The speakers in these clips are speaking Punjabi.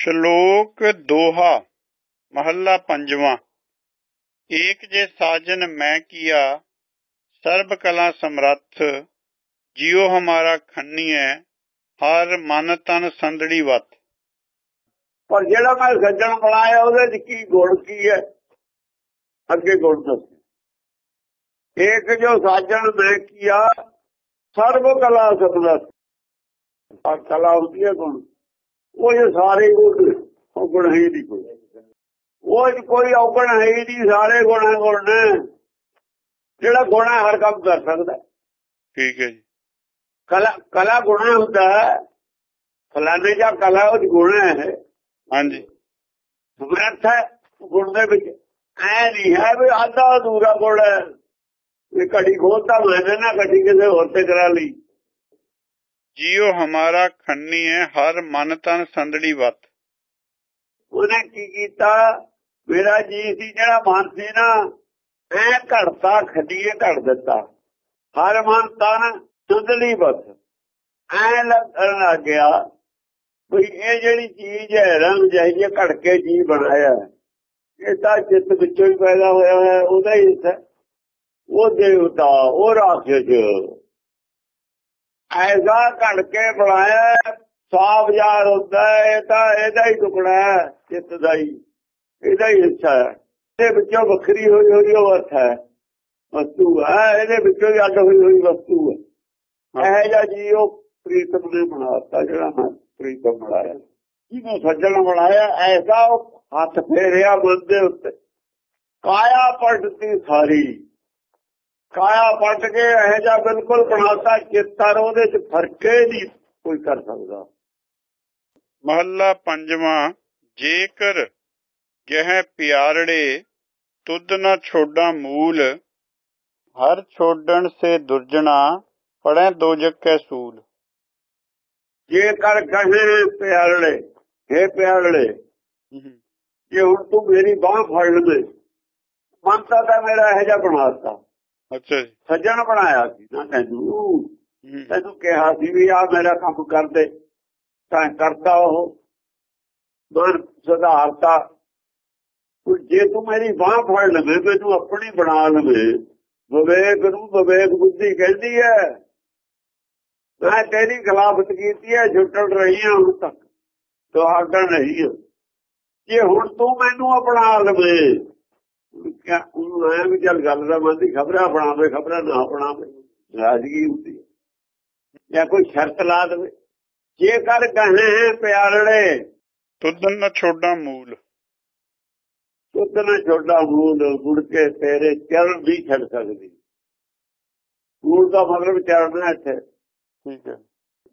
ਸ਼ਲੋਕ ਦੋਹਾ, ਮਹੱਲਾ ਪੰਜਵਾਂ। ਏਕ ਜੇ ਸਾਜਨ ਮੈਂ ਕੀਆ, ਸਰਬ ਕਲਾ ਸਮਰੱਥ, ਜਿਉ ਹਮਾਰਾ ਖੰਨੀਐ, ਹਰ ਮਨ ਤਨ ਸੰਦੜੀ ਵਤ। ਪਰ ਜਿਹੜਾ ਮੈਂ ਸੱਜਣ ਬਣਾਇਆ ਉਹਦੇ ਚ ਕੀ ਗੁਣ ਕੀ ਹੈ? ਅੱਗੇ ਗੁਣ ਦੱਸ। ਏਕ ਜੋ ਸਾਜਣ ਮੈਂ ਕੀਆ, ਸਰਬ ਕਲਾ ਸਮਰੱਥ। ਆ ਕਲਾ ਹੁੰਦੀ ਹੈ ਗੁਣ। ਉਹ ਜੇ ਸਾਰੇ ਗੁਣ ਉਹ ਗੁਣ ਹੈ ਨਹੀਂ ਕੋਈ। ਉਹ 'ਚ ਕੋਈ ਔਗਣ ਹੈ ਨਹੀਂ ਸਾਰੇ ਗੁਣ ਗੁਣ ਜਿਹੜਾ ਗੁਣ ਹਰ ਕੰਮ ਕਰ ਸਕਦਾ। ਠੀਕ ਹੈ ਜੀ। ਕਲਾ ਕਲਾ ਗੁਣ ਹੁੰਦਾ ਫਲਾਣੇ ਜਾਂ ਕਲਾ ਉਹ ਗੁਣ ਹੈ ਹਾਂਜੀ। ਸਮਰੱਥ ਹੈ ਗੁਣ ਦੇ ਵਿੱਚ। ਐ ਨਹੀਂ ਹੈ ਵੀ ਆਧਾ ਅਧੂਰਾ ਗੁਣ ਹੈ। ਇਹ ਘੜੀ ਖੋਲਦਾ ਮੈਂ ਨਾ ਘੜੀ ਕਿਸੇ ਹੋਰ ਤੇ ਕਰਾ ਲਈ। ਜਿਉ ਹਮਾਰਾ ਖੰਨੀਐ ਹਰ ਮਨ ਤਨ ਸੰਦੜੀ ਵਤ। ਉਹਨੇ ਕੀ ਕੀਤਾ? ਮੇਰਾ ਜੀ ਸੀ ਜਿਹੜਾ ਮਨ ਸੀ ਨਾ ਐ ਘੜਤਾ, ਖੱਡੀਏ ਘੜ ਦਿੱਤਾ। ਹਰ ਮਨ ਤਨ ਸੁੰਦਲੀ ਬਸ ਐ ਲੱਗਣ ਲੱਗ ਗਿਆ ਵੀ ਇਹ ਜਿਹੜੀ ਚੀਜ਼ ਹੈ, ਰੰਗ ਜਿਹੀ ਘੜ ਕੇ ਜੀ ਬਣਾਇਆ ਇਹ ਤਾਂ ਚਿੱਤ ਵਿੱਚੋਂ ਹੀ ਪੈਦਾ ਹੋਇਆ ਹੈ ਉਹਦਾ ਹੀ ਹਿੱਸਾ ਉਹ ਦੇਵਤਾ ਉਹ ਰਾਖਸ਼। ਐਸਾ ਘੜ ਕੇ ਬਣਾਇਆ ਸਾਫ਼ ਯਾਰ ਹੁੰਦਾ ਇਹ ਤਾਂ ਇਹਦਾ ਹੀ ਟੁਕੜਾ ਹੈ ਚਿੱਤ ਦਾ ਹੀ ਇਹਦਾ ਹੀ ਹਿੱਸਾ ਹੈ। ਤੇ ਵਿੱਚੋਂ ਵੱਖਰੀ ਹੋਈ ਹੋਈ ਉਹ ਅਰਥ ਹੈ ਵਸਤੂ ਹੈ ਇਹਦੇ ਵਿੱਚੋਂ ਹੀ ਅੱਡ ਹੋਈ ਹੋਈ ਵਸਤੂ ਹੈ। ਇਹ ਜਿਹਾ ਜੀ ਉਹ ਪ੍ਰੀਤਮ ਨੇ ਬਣਾਤਾ ਜਿਹੜਾ ਮੈਂ ਪ੍ਰੀਤਮ ਬਣਾਇਆ। ਜਿਹਨੂੰ ਸੱਜਣ ਬਣਾਇਆ ਐਸਾ ਉਹ ਹੱਥ ਫੇਰਿਆ ਮਨ ਦੇ ਉੱਤੇ। ਕਾਇਆ ਪਲਟਦੀ ਸਾਰੀ। ਕਾਇਆ ਪਲਟ ਕੇ ਇਹ ਜਿਹਾ ਬਿਲਕੁਲ ਬਣਾਤਾ ਚਿੱਤਰ ਉਹਦੇ ਚ ਫਰਕੇ ਨਹੀਂ ਕੋਈ ਕਰ ਸਕਦਾ। ਮਹੱਲਾ ਪੰਜਵਾਂ ਜੇਕਰ ਗਹਿ ਪਿਆਰੜੇ ਤੁਧ ਨ ਛੋਡਾ ਮੂਲ ਹਰ ਛੋਡਣ ਸੇ ਦੁਰਜਣਾ ਪੜੈ ਦੋਜਕ ਕੈ ਸੂਲ। ਜੇ ਕਰ ਕਹੇ ਪਿਆਰੜੇ हे ਪਿਆਰੜੇ ਜੇ ਹੁਣ ਤੂੰ ਮੇਰੀ ਬਾਹ ਫੜ ਲਵੇ ਮਨਤਾ ਤਾਂ ਮੇਰਾ ਇਹ ਜਿਹਾ ਬਣਾਤਾ ਅੱਛਾ ਜੀ। ਸੱਜਣ ਬਣਾਇਆ ਸੀ ਨਾ ਤੈਨੂੰ। ਤੈਨੂੰ ਕਿਹਾ ਸੀ ਵੀ ਆ ਮੇਰਾ ਕੰਮ ਕਰਦੇ। ਤਾਂ ਕਰਤਾ ਉਹ। ਮਨ ਸੁਧਾਰਤਾ। ਜੇ ਤੂੰ ਮੇਰੀ ਬਾਹ ਫੜ ਲਵੇ ਮੈਨੂੰ ਆਪਣੀ ਬਣਾ ਲਵੇ। ਵਿਵੇਕ ਨੂੰ ਵਿਵੇਕ ਬੁੱਧੀ ਕਹਿੰਦੀ ਹੈ ਮੈਂ ਤੇਰੀ ਖਿਲਾਫਤ ਕੀਤੀ ਹੈ ਛੁੱਟਣ ਰਹੀ ਹਾਂ ਹੁਣ ਤੱਕ। ਤੁਹਾਡਾ ਨਹੀਂ। ਹੈ ਜੇ ਹੁਣ ਤੂੰ ਮੈਨੂੰ ਅਪਣਾ ਲਵੇ ਕਿਆ ਉਹਨੂੰ ਵੀ ਚੱਲ ਗੱਲ ਦਾ ਮੰਦੀ ਖਬਰਾਂ ਬਣਾਵੇ ਖਬਰਾਂ ਨਾ ਬਣਾਵੇ ਰਾਜਗੀ ਹੁੰਦੀ ਹੈ। ਜਾਂ ਕੋਈ ਸ਼ਰਤ ਲਾ ਦੇਵੇ। ਜੇ ਕਰ ਕਹੇ ਪਿਆਰੜੇ ਤੁਧ ਨ ਛੋਡਾ ਮੂਲ। ਉਤਨਾ ਛੋਟਾ ਮੂਲ ਮੁੜ ਕੇ ਤੇਰੇ ਚਰਨ ਵੀ ਛੱਡ ਸਕਦੀ। ਮੂਲ ਦਾ ਮਤਲਬ ਚੜਨਾ ਇੱਥੇ। ਠੀਕ ਹੈ।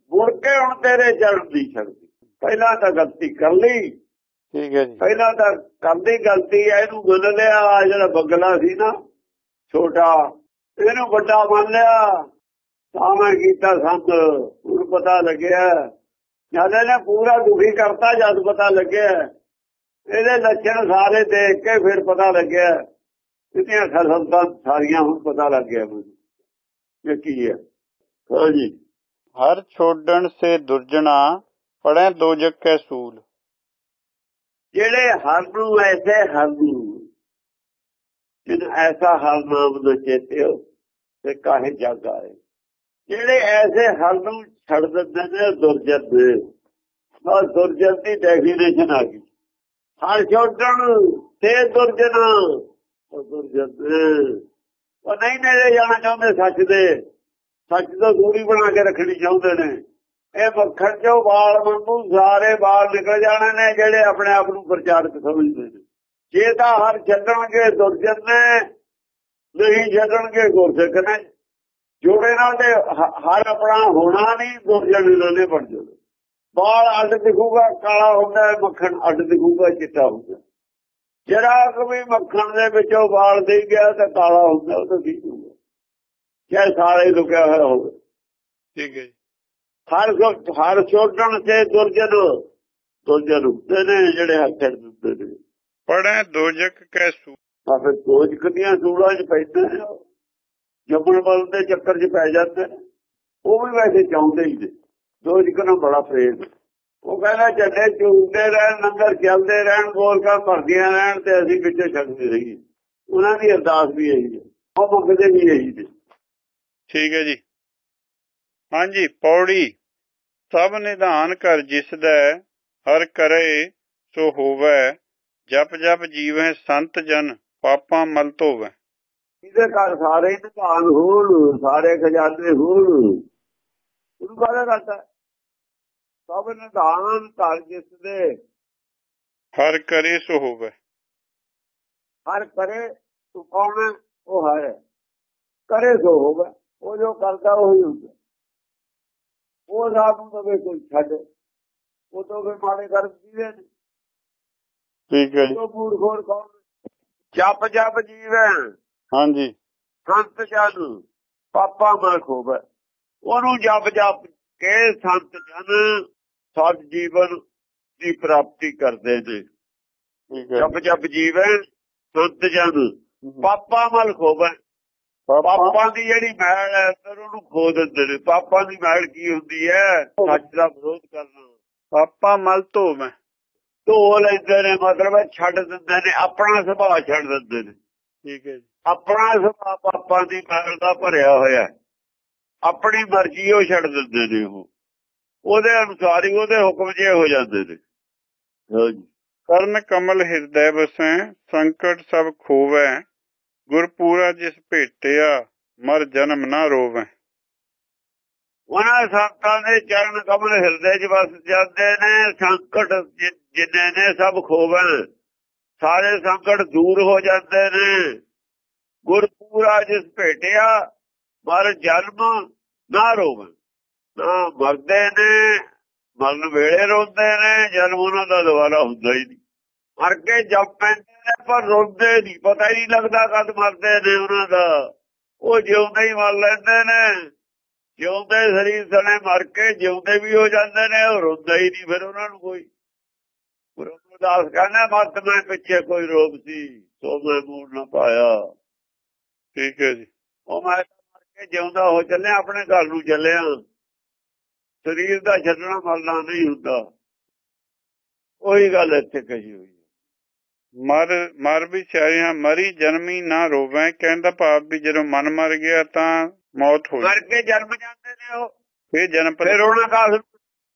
ਮੁੜ ਕੇ ਹੁਣ ਤੇਰੇ ਚਰਨ ਦੀ ਛੱਡਦੀ। ਪਹਿਲਾਂ ਤਾਂ ਗਲਤੀ ਕਰ ਲਈ। ਠੀਕ ਹੈ ਜੀ। ਪਹਿਲਾਂ ਤਾਂ ਕਰਦੀ ਗਲਤੀ ਐ ਇਹਨੂੰ ਮੰਨ ਲਿਆ ਆਹ ਜਿਹੜਾ ਬਗਲਾ ਸੀ ਨਾ ਛੋਟਾ ਇਹਨੂੰ ਵੱਡਾ ਮੰਨ ਲਿਆ। ਤਾਂ ਮੈਂ ਕੀਤਾ ਸੰਤ ਹੁਣ ਪਤਾ ਲੱਗਿਆ। ਜਦ ਇਹਨੇ ਪੂਰਾ ਦੁਖੀ ਕਰਤਾ ਜਦ ਪਤਾ ਲੱਗਿਆ। ਇਹਦੇ ਲੱਛਣ ਸਾਰੇ ਦੇਖ ਕੇ ਫਿਰ ਪਤਾ ਲੱਗਿਆ। ਕਿਤੀਆਂ ਖਸਮਤਾਂ ਸਾਰੀਆਂ ਹੁਣ ਪਤਾ ਲੱਗ ਗਿਆ ਮੈਨੂੰ ਇਹ ਕੀ ਹੈ। ਹਾਂਜੀ ਹਰ ਛੋਡਣ ਸੇ ਦੁਰਜਣਾ ਪੜੈ ਦੋਜਕ ਕੈ ਸੂਲ। ਜਿਹੜੇ ਹਰ ਨੂੰ ਐਸੇ ਹਰ ਨੂੰ ਜਿਨ ਐਸਾ ਹਰ ਨਾਮ ਦਾ ਚੇਤਿਓ ਤੇ ਕਾਹੇ ਜਗ ਆਏ। ਜਿਹੜੇ ਐਸੇ ਹਰ ਨੂੰ ਛੱਡ ਦਿੰਦੇ ਨੇ ਦੁਰਜਨ ਦੇ ਉਹ ਦੁਰਜਨ ਦੀ ਡੈਫੀਨੇਸ਼ਨ ਆ ਗਈ। ਹਰ ਛੋਟਣ, ਤੇ ਦੁਰਜਨ। ਉਹ ਦੁਰਜਨ ਉਹ ਨਹੀਂ ਨੇੜੇ ਜਾਣਾ ਚਾਹੁੰਦੇ, ਸੱਚ ਦੇ। ਸੱਚ ਤੋਂ ਦੂਰੀ ਬਣਾ ਕੇ ਰੱਖਣੀ ਚਾਹੁੰਦੇ ਨੇ। ਇਹ ਮੱਖਣ ਚੋਂ ਵਾਲ ਵਾਂਗੂ ਸਾਰੇ ਵਾਲ ਨਿਕਲ ਜਾਣੇ ਨੇ ਜਿਹੜੇ ਆਪਣੇ ਆਪ ਨੂੰ ਪ੍ਰਚਾਰਕ ਸਮਝਦੇ ਨੇ। ਜੇ ਤਾਂ ਹਰ ਛੱਡਣਗੇ ਦੁਰਜਨ ਨੇ ਨਹੀਂ ਛੱਡਣਗੇ ਗੁਰਸਿੱਖ ਨੇ ਜੋੜੇ ਨਾਲ ਤੇ ਹਰ ਆਪਣਾ ਹੋਣਾ ਨਹੀਂ ਦੁਰਜਨ ਇਹਨਾਂ ਨੇ ਬਣ ਜਾਣਾ। ਵਾਲ ਅੱਡ ਦਿਖੂਗਾ ਕਾਲਾ ਹੁੰਦਾ ਹੈ, ਮੱਖਣ ਅੱਡ ਦਿਖੂਗਾ ਚਿੱਟਾ ਹੁੰਦਾ। ਜਿਹੜਾ ਵੀ ਮੱਖਣ ਦੇ ਵਿੱਚੋਂ ਵਾਲ ਦੇ ਗਿਆ ਤਾਂ ਕਾਲਾ ਹੁੰਦਾ ਉਹ ਤਾਂ ਠੀਕ ਹੁੰਦਾ ਚਾਹੇ ਸਾਰੇ ਲੁਕਿਆ ਹੋਇਆ ਹੋਵੇ। ਠੀਕ ਹੈ ਹਰ ਵਕਤ ਹਰ ਛੋਟਣ ਤੇ ਦੁਰਜਨ ਦੁਰਜਨ ਹੁੰਦੇ ਨੇ ਜਿਹੜੇ ਹੱਥ ਦਿੰਦੇ ਨੇ। ਪੜੈ ਦੋਜਕ ਕੈ ਸੂਲ ਆ ਫਿਰ ਦੋਜ ਕਦੀਆਂ ਸੂਲਾਂ 'ਚ ਪੈਂਦੇ ਨੇ ਜੰਮਣ ਵਾਲ ਦੇ ਚੱਕਰ 'ਚ ਪੈ ਜਾਂਦੇ ਉਹ ਵੀ ਵੈਸੇ ਚਾਹੁੰਦੇ ਹੀ ਨੇ। ਦੋਜ ਕਨਾ ਬੜਾ ਪ੍ਰੇਮ ਉਹ ਕਹਿੰਦਾ ਚੱਲੇ ਚੁੰਦੇ ਰਹਿਣ ਲੰਗਰ ਚੱਲਦੇ ਰਹਿਣ ਗੋਲਕਾਂ ਭਰਦੀਆਂ ਰਹਿਣ ਤੇ ਅਸੀਂ ਪਿੱਛੇ ਛੱਡਦੇ ਰਹੀਏ। ਉਹਨਾਂ ਦੀ ਅਰਦਾਸ ਵੀ ਇਹੀ ਹੈ। ਉਹ ਮੰਗਦੇ ਵੀ ਇਹੀ ਨੇ। ਠੀਕ ਹੈ ਜੀ। ਹਾਂਜੀ ਪੌੜੀ। ਸਭ ਨਿਧਾਨ ਕਰ ਜਿਸ ਦਾ ਹਰ ਕਰੇ ਸੋ ਹੋਵੇ ਜਪ ਜਪ ਜੀਵੈ ਸੰਤ ਜਨ ਪਾਪਾਂ ਮਲ ਧੋਵੈ। ਇਹਦੇ ਘਰ ਸਾਰੇ ਨਿਧਾਨ ਹੋਣ ਸਾਰੇ ਖਜ਼ਾਨੇ ਹੋਣ। ਉਹਨੂੰ ਕਾਹਦਾ ਕਰਦਾ ਸਭ ਨਿਧਾਨ ਘਰ ਜਿਸ ਦੇ ਹਰ ਕਰੇ ਸੋ ਹੋਵੇ। ਹਰ ਕਰੇ ਤੂੰ ਕੌਣ ਉਹ ਹੈ। ਕਰੇ ਸੋ ਹੋਵੇ। ਉਹ ਜੋ ਕਰਦਾ ਉਹ ਹੀ ਹੁੰਦਾ। ਉਹ ਨੂੰ ਦਵੇ ਕੋਈ ਛੱਡ। ਉਹ ਤੋਂ ਫਿਰ ਮਾੜੇ ਕਰ ਜੀਵੇ ਠੀਕ ਹੈ ਜੀ। ਉਹ ਮੂੜ ਖੋਰ ਕੌਣ ਜਪ ਜਪ ਜੀਵੇ। ਹਾਂਜੀ। ਸੰਤ ਜਨ ਪਾਪਾ ਮਲ ਖੋਵੇ। ਉਹਨੂੰ ਜਪ ਜਪ ਕੇ ਸੰਤ ਜਨ ਸਤ ਜੀਵਨ ਦੀ ਪ੍ਰਾਪਤੀ ਕਰਦੇ ਨੇ। ਠੀਕ ਹੈ ਜਪ ਜਪ ਜੀਵੇ ਸੰਤ ਜਨ ਪਾਪਾ ਮਲ ਖੋਵੇ। ਪਾਪਾਂ ਦੀ ਜਿਹੜੀ ਮੈਲ ਹੈ ਅੰਦਰ ਉਹਨੂੰ ਖੋ ਦਿੰਦੇ ਨੇ। ਪਾਪਾਂ ਦੀ ਮੈਲ ਕੀ ਹੁੰਦੀ ਹੈ? ਸੱਚ ਦਾ ਵਿਰੋਧ ਕਰਨਾ। ਪਾਪਾਂ ਮਲ ਧੋਵੈ ਧੋ ਲੈਂਦੇ ਨੇ ਮਤਲਬ ਛੱਡ ਦਿੰਦੇ ਨੇ ਆਪਣਾ ਸੁਭਾਅ ਛੱਡ ਦਿੰਦੇ ਨੇ। ਠੀਕ ਹੈ ਜੀ। ਆਪਣਾ ਸੁਭਾਅ ਪਾਪਾਂ ਦੀ ਮੈਲ ਦਾ ਭਰਿਆ ਹੋਇਆ ਹੈ। ਆਪਣੀ ਮਰਜ਼ੀ ਉਹ ਛੱਡ ਦਿੰਦੇ ਨੇ ਉਹ। ਉਹਦੇ ਅਨੁਸਾਰ ਹੀ ਉਹਦੇ ਹੁਕਮ ਜੇ ਹੋ ਜਾਂਦੇ ਨੇ। ਹਾਂਜੀ ਕਰਨ ਕਮਲ ਹਿਰਦੈ ਬਸੈ ਸੰਕਟ ਸਭ ਖੋਵੈ ਗੁਰਪੂਰਾ ਜਿਸ ਭੇਟਿਆ ਮਰ ਜਨਮ ਨਾ ਰੋਵੇ। ਉਹਨਾਂ ਸੰਤਾਂ ਦੇ ਚਰਨ ਕਮਲ ਹਿਰਦੇ 'ਚ ਵਸ ਜਾਂਦੇ ਨੇ, ਸੰਕਟ ਜਿੰਨੇ ਨੇ ਸਭ ਖੋਵਣ, ਸਾਰੇ ਸੰਕਟ ਦੂਰ ਹੋ ਜਾਂਦੇ ਨੇ। ਗੁਰਪੂਰਾ ਜਿਸ ਭੇਟਿਆ, ਮਰ ਜਨਮ ਨਾ ਰੋਵਣ ਨਾ ਮਰਦੇ ਨੇ, ਮਰਨ ਵੇਲੇ ਰੋਂਦੇ ਨੇ, ਜਨਮ ਉਹਨਾਂ ਦਾ ਦੁਬਾਰਾ ਹੁੰਦਾ ਹੀ ਨਹੀਂ। ਮਰ ਕੇ ਜੰਮ ਪੈਂਦੇ ਨੇ ਪਰ ਰੋਂਦੇ ਨਹੀਂ ਪਤਾ ਹੀ ਨਹੀਂ ਲੱਗਦਾ ਕਦ ਮਰਦੇ ਨੇ ਉਹਨਾਂ ਦਾ। ਉਹ ਜਿਉਂਦੇ ਹੀ ਮਰ ਲੈਂਦੇ ਨੇ। ਜਿਉਂਦੇ ਸਰੀਰ ਸਣੇ ਮਰ ਕੇ ਜਿਉਂਦੇ ਵੀ ਹੋ ਜਾਂਦੇ ਨੇ, ਉਹ ਰੋਂਦਾ ਹੀ ਨਹੀਂ ਫਿਰ ਉਹਨਾਂ ਨੂੰ ਕੋਈ। ਗੁਰੂ ਅਮਰਦਾਸ ਕਹਿੰਦਾ, ਮਤ ਮੈਂ ਪਿੱਛੇ ਕੋਈ ਰੋਗ ਸੀ, ਸੋ ਮੈਂ ਮੂੜ ਨਾ ਪਾਇਆ। ਠੀਕ ਹੈ ਜੀ। ਉਹ ਮੈਂ ਤਾਂ ਮਰ ਕੇ ਜਿਉਂਦਾ ਹੋ ਚੱਲਿਆ, ਆਪਣੇ ਘਰ ਨੂੰ ਚੱਲਿਆ। ਸਰੀਰ ਦਾ ਛੱਡਣਾ ਮਰਨਾ ਨਹੀਂ ਹੁੰਦਾ। ਉਹੀ ਗੱਲ ਇੱਥੇ ਕਹੀ ਹੋਈ ਮਰ ਮਰ ਵੀ ਵਿਚਾਰਿਆ ਮਰੀ ਜਨਮੀ ਨਾ ਰੋਵੇ। ਕਹਿੰਦਾ ਭਾਵ ਵੀ ਜਦੋਂ ਮਨ ਮਰ ਗਿਆ ਤਾਂ ਮੌਤ ਹੋ ਮਰ ਕੇ ਜਨਮ ਜਾਂਦੇ ਨੇ ਉਹ। ਇਹ ਜਨਮ ਪਰ ਰੋਣਾ ਕਾਸ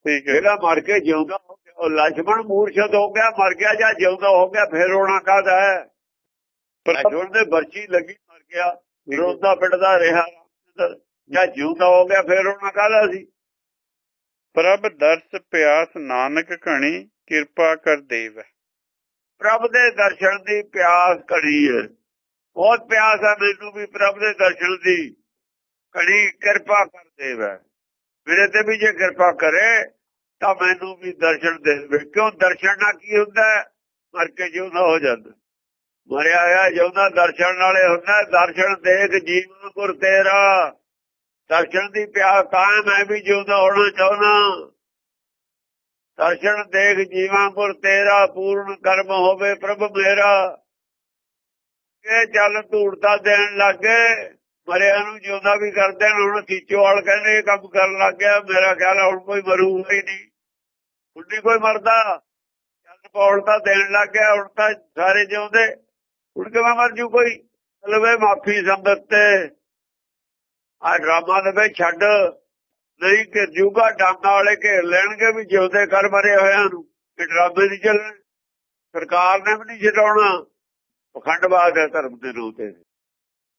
ਠੀਕ ਹੈ। ਜਿਹੜਾ ਮਰ ਕੇ ਜਿਉਂਦਾ ਹੋ ਗਿਆ ਉਹ ਲਛਮਣ ਮੂਰਛਦ ਹੋ ਗਿਆ ਮਰ ਗਿਆ ਜਾਂ ਜਿਉਂਦਾ ਹੋ ਗਿਆ ਫਿਰ ਰੋਣਾ ਕਾਸ ਹੈ? ਪਰ ਜੁਰਦੇ ਬਰਚੀ ਲੱਗੀ ਮਰ ਗਿਆ। ਰੋਦਾ ਪਿੱਟਦਾ ਰਿਹਾ ਜਾਂ ਜਿਉਂਦਾ ਹੋ ਗਿਆ ਫਿਰ ਰੋਣਾ ਕਾਹਦਾ ਸੀ? ਪ੍ਰਭ ਦਰਸ ਪਿਆਸ ਨਾਨਕ ਘਣੀ ਕਿਰਪਾ ਕਰ ਦੇਵ। ਪ੍ਰਭ ਦੇ ਦਰਸ਼ਨ ਦੀ ਪਿਆਸ ਘੜੀ ਹੈ। ਬਹੁਤ ਪਿਆਸ ਹੈ ਮੈਨੂੰ ਵੀ ਪ੍ਰਭ ਦੇ ਦਰਸ਼ਨ ਦੀ। ਘੜੀ ਕਿਰਪਾ ਕਰ ਦੇਵੇ। ਮੇਰੇ ਤੇ ਵੀ ਜੇ ਕਿਰਪਾ ਕਰੇ, ਤਾਂ ਮੈਨੂੰ ਵੀ ਦਰਸ਼ਨ ਦੇ ਦੇਵੇ। ਕਿਉਂ? ਦਰਸ਼ਨ ਨਾਲ ਕੀ ਹੁੰਦਾ? ਮਰ ਕੇ ਜਿਉਂਦਾ ਹੋ ਜਾਂਦਾ। ਮਰਿਆ ਆ ਜਿਉਂਦਾ ਦਰਸ਼ਨ ਨਾਲੇ ਹੁੰਦਾ। ਦਰਸ਼ਨ ਦੇਖ ਜੀਵਨ ਗੁਰ ਤੇਰਾ। ਦਰਸ਼ਨ ਦੀ ਪਿਆਸ ਤਾਂ ਮੈਂ ਵੀ ਜਿਉਂਦਾ ਹੋਣਾ ਚਾਹੁੰਦਾ। ਦਰਸ਼ਨ ਦੇਖ ਜੀਵਾਂ ਗੁਰ ਤੇਰਾ ਪੂਰਨ ਕਰਮ ਹੋਵੇ ਪ੍ਰਭ ਮੇਰਾ। ਇਹ ਚੱਲ ਧੂੜਤਾ ਦੇਣ ਲੱਗੇ, ਮਰਿਆ ਨੂੰ ਜਿਉਂਦਾ ਵੀ ਕਰਦੇ ਨੇ, ਹੁਣ ਕੀਚੋਵਾਲ ਕਹਿੰਦੇ, ਇਹ ਕੰਮ ਕਰਨ ਲੱਗ ਗਿਆ। ਮੇਰਾ ਖਿਆਲ ਹੁਣ ਕੋਈ ਮਰੂਗਾ ਹੀ ਨਹੀਂ। ਹੁਣ ਕੋਈ ਮਰਦਾ। ਚੱਲ ਪੌੜਤਾ ਦੇਣ ਲੱਗ ਗਿਆ, ਹੁਣ ਤਾਂ ਸਾਰੇ ਜਿਉਂਦੇ। ਹੁਣ ਕਿਵੇਂ ਮਰ ਜੂ ਕੋਈ? ਲਵੇ ਮਾਫੀ ਸੰਗਤ ਤੇ। ਆ ਡਰਾਮਾ ਦੇ ਵਿੱਚ ਛੱਡ। ਨਹੀਂ ਕਿ ਜੂਗਾ ਡਾਂਗਾ ਵਾਲੇ ਘੇਰ ਲੈਣਗੇ ਵੀ ਜਿਉਂਦੇ ਕਰ ਮਰੇ ਹੋਇਆਂ ਨੂੰ ਕਿ ਡਰਾਮੇ ਨਹੀਂ ਚੱਲਣੇ। ਸਰਕਾਰ ਨੇ ਵੀ ਨਹੀਂ ਛਡਾਉਣਾ। ਪਖੰਡਵਾਦ ਹੈ ਧਰਮ ਦੇ ਨਾਂ ਤੇ।